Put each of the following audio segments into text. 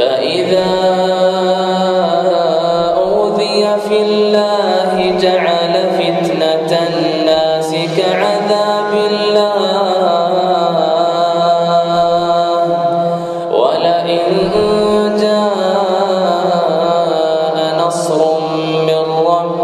فإذا أوذي في الله جعل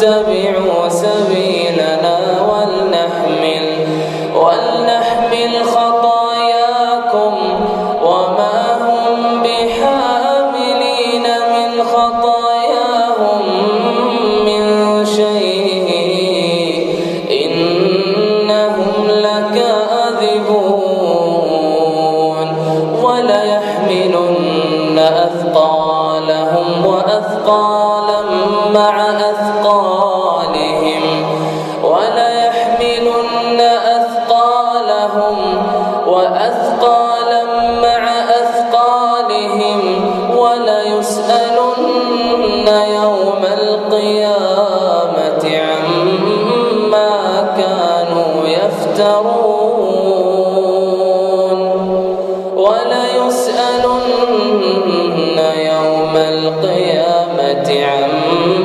اتبعوا سبيلنا ولنحمل ولنحمل خطاياكم لكاذبون وليحملن أثقالهم وأثقالا مع أثقالهم وليحملن أثقالهم وأثقالا مع أثقالهم وليسألن يوم القيامة عما كانوا يفترون يوم القيامة عما